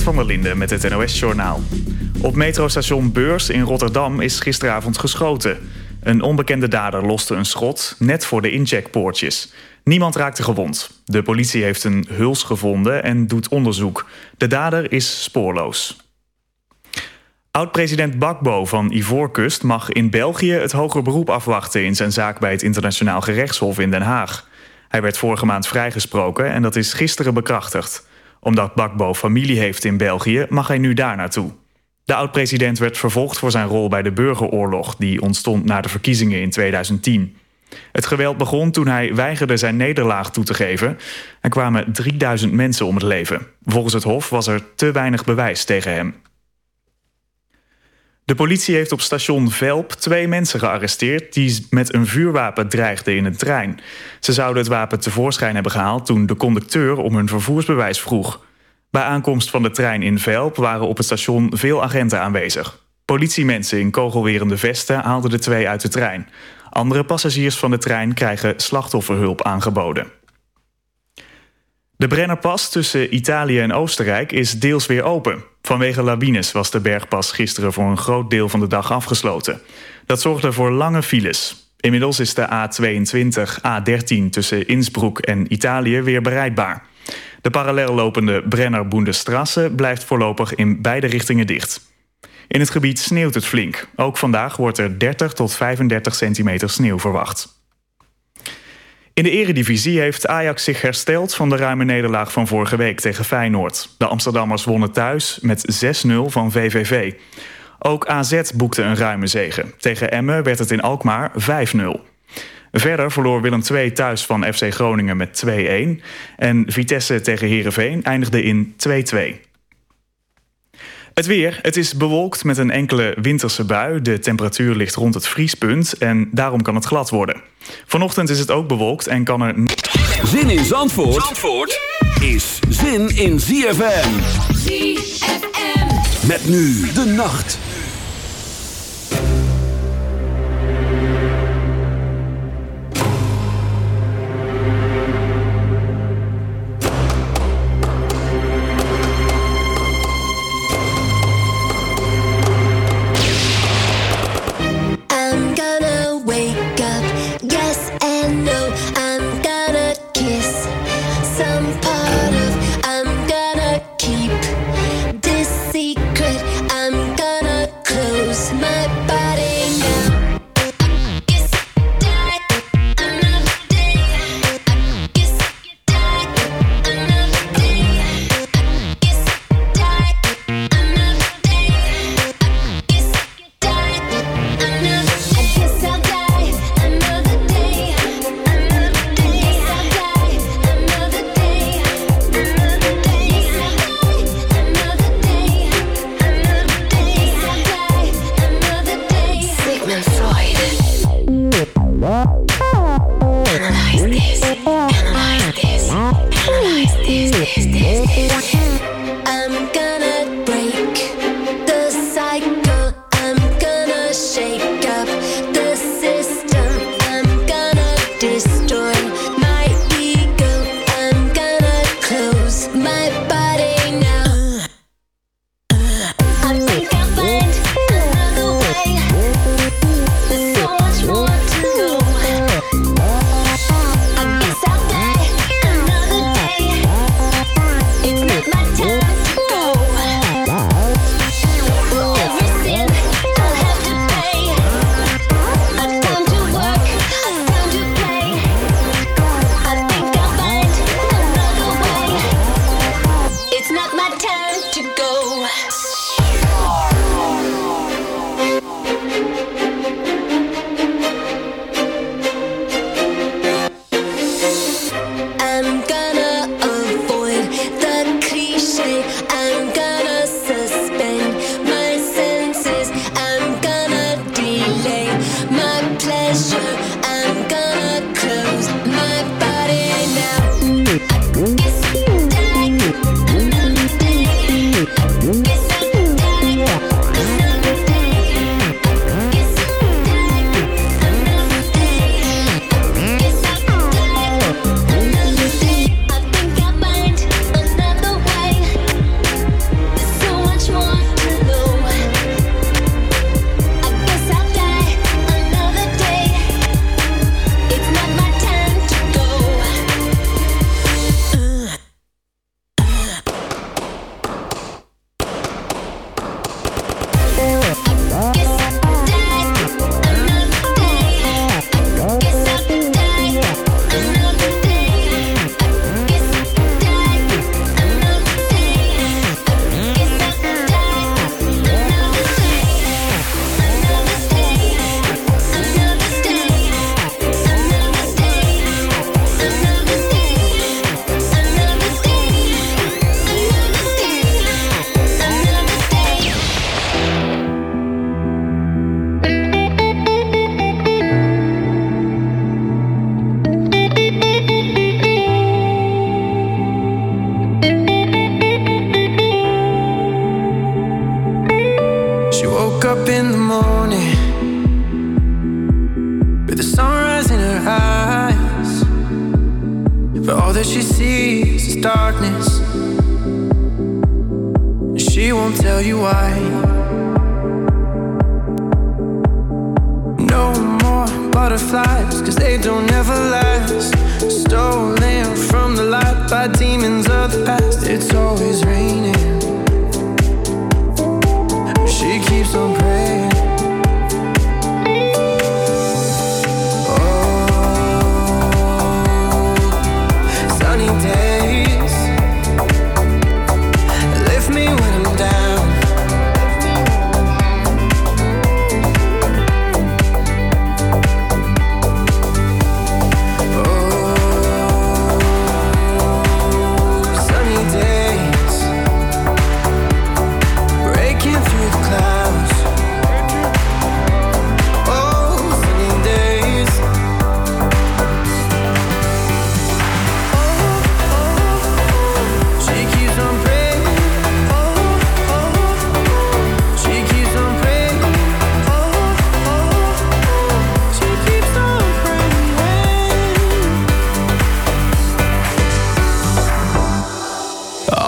Van der Linde met het NOS-journaal. Op metrostation Beurs in Rotterdam is gisteravond geschoten. Een onbekende dader loste een schot net voor de incheckpoortjes. Niemand raakte gewond. De politie heeft een huls gevonden en doet onderzoek. De dader is spoorloos. Oud-president Bakbo van Ivoorkust mag in België het hoger beroep afwachten... in zijn zaak bij het Internationaal Gerechtshof in Den Haag. Hij werd vorige maand vrijgesproken en dat is gisteren bekrachtigd omdat Bakbo familie heeft in België, mag hij nu daar naartoe. De oud-president werd vervolgd voor zijn rol bij de burgeroorlog... die ontstond na de verkiezingen in 2010. Het geweld begon toen hij weigerde zijn nederlaag toe te geven. Er kwamen 3000 mensen om het leven. Volgens het Hof was er te weinig bewijs tegen hem. De politie heeft op station Velp twee mensen gearresteerd... die met een vuurwapen dreigden in een trein. Ze zouden het wapen tevoorschijn hebben gehaald... toen de conducteur om hun vervoersbewijs vroeg. Bij aankomst van de trein in Velp waren op het station veel agenten aanwezig. Politiemensen in kogelwerende vesten haalden de twee uit de trein. Andere passagiers van de trein krijgen slachtofferhulp aangeboden. De Brennerpas tussen Italië en Oostenrijk is deels weer open. Vanwege lawines was de bergpas gisteren voor een groot deel van de dag afgesloten. Dat zorgde voor lange files. Inmiddels is de A22, A13 tussen Innsbruck en Italië weer bereikbaar. De parallel lopende Brenner Boendestrasse blijft voorlopig in beide richtingen dicht. In het gebied sneeuwt het flink. Ook vandaag wordt er 30 tot 35 centimeter sneeuw verwacht. In de eredivisie heeft Ajax zich hersteld van de ruime nederlaag van vorige week tegen Feyenoord. De Amsterdammers wonnen thuis met 6-0 van VVV. Ook AZ boekte een ruime zege. Tegen Emmen werd het in Alkmaar 5-0. Verder verloor Willem II thuis van FC Groningen met 2-1. En Vitesse tegen Heerenveen eindigde in 2-2. Het weer. Het is bewolkt met een enkele winterse bui. De temperatuur ligt rond het vriespunt en daarom kan het glad worden. Vanochtend is het ook bewolkt en kan er... Zin in Zandvoort, Zandvoort is zin in ZFM. ZFM. Met nu de nacht. my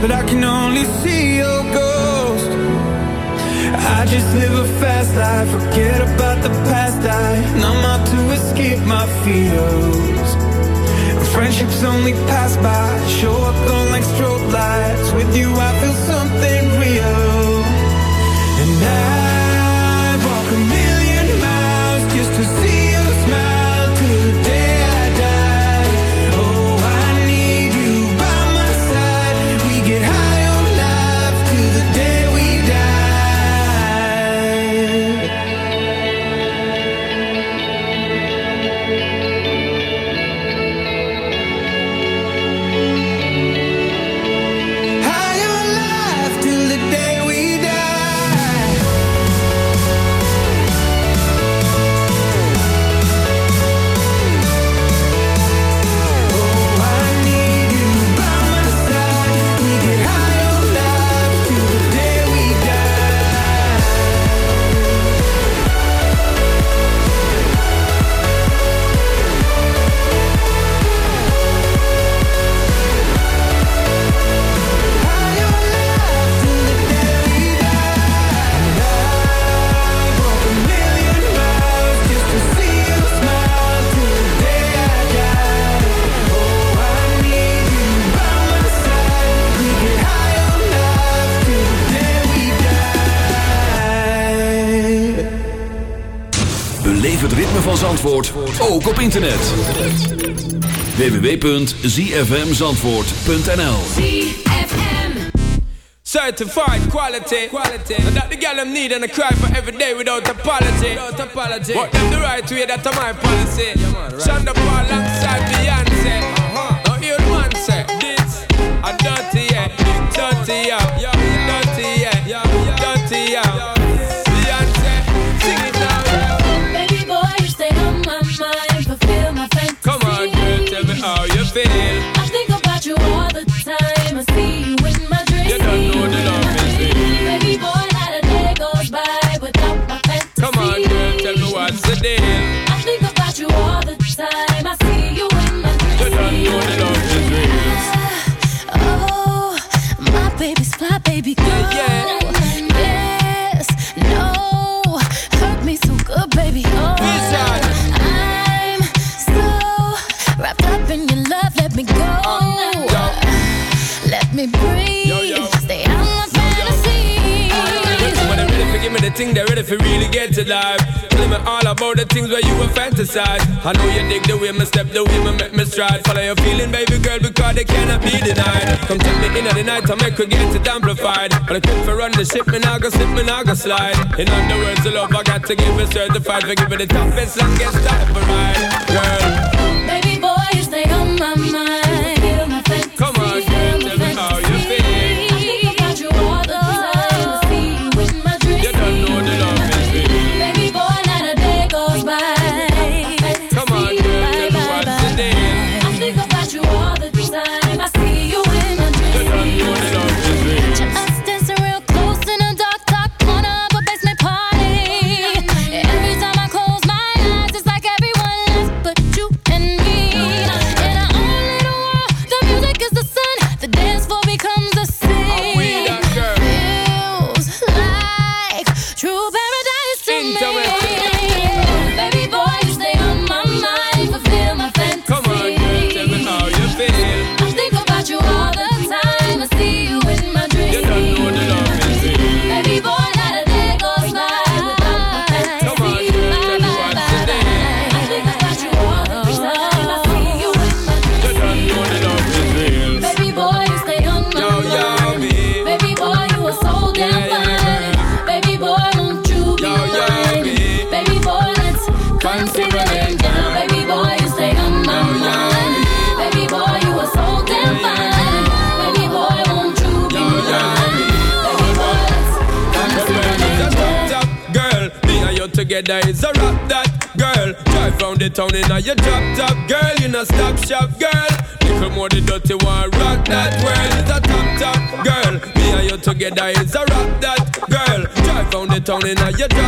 but I can only see your ghost. I just live a fast life, forget about the past. I numb out to escape my fears. Friendships only pass by, show up. beleef het ritme van Zandvoort ook op internet. www.zfmzandvoort.nl Certified quality, quality. That the girl I'm need and a cry for every day without apology. Without apology. But them the right way, that's my policy. Yeah, right. Shonda Paul alongside Beyonce. Uh -huh. Now hear man say, this, dirty, yeah, dirty, yeah. Think they're ready for really get to life. Tell me all about the things where you were fantasize. I know you dig the way me step, the way me make me stride. Follow your feeling, baby girl, because they cannot be denied. Come take me in at the night to make her get it amplified. But I for run the ship, me now go slip, me now go slide. In other words, the love I got to give it certified for giving the toughest, longest time for ride, girl. Baby boy, you stay on my mind. Town in your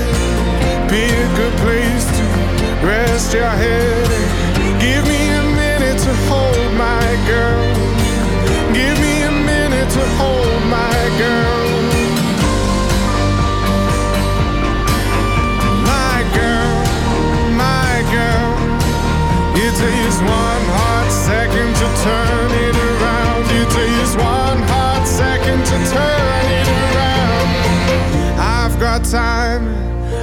Pick a good place to rest your head. Give me a minute to hold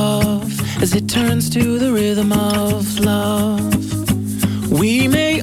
off as it turns to the rhythm of love. We may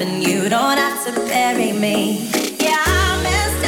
and you don't have to bury me. Yeah, I missed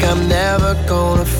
like I'm never gonna